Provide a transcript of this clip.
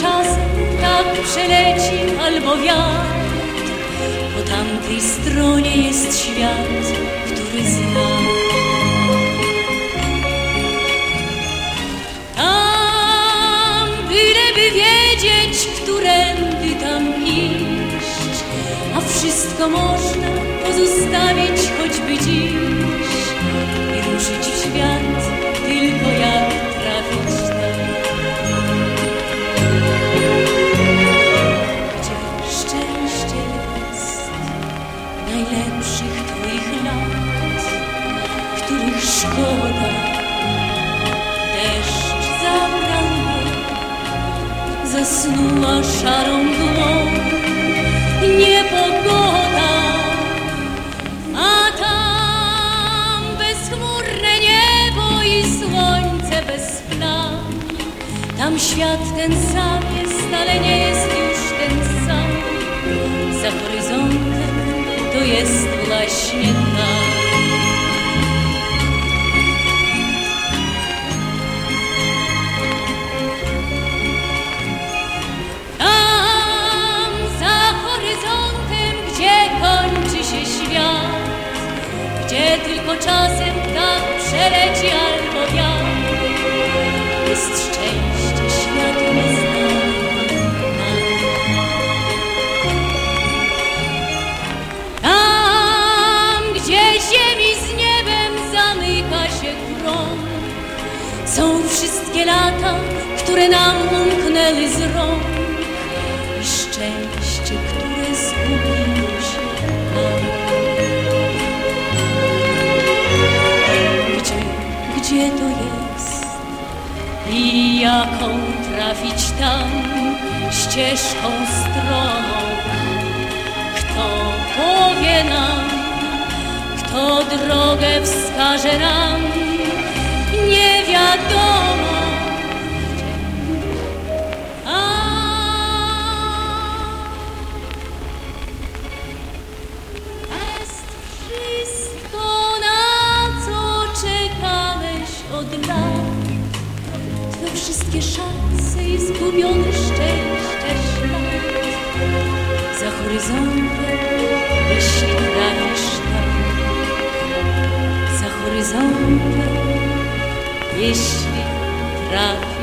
czasem tak przeleci albo wiatr. Po tamtej stronie jest świat, który znam. Tam, byleby wiedzieć, którędy tam iść, a wszystko można pozostawić choćby dziś szkoda deszcz zabrał mnie, zasnuła szarą mgłą niepogoda, a tam bezchmurne niebo i słońce bez plam. Tam świat ten sam jest, ale nie jest gdzie tylko czasem tak przeleci albo wiatr, jest szczęście światu nieznane. Tam, gdzie ziemi z niebem zamyka się krąg, są wszystkie lata, które nam umknęły z rąk jaką trafić tam ścieżką stroną? Kto powie nam, kto drogę wskaże nam? Za horyzontem, jeśli trafisz tam. Za horyzontem, jeśli trafisz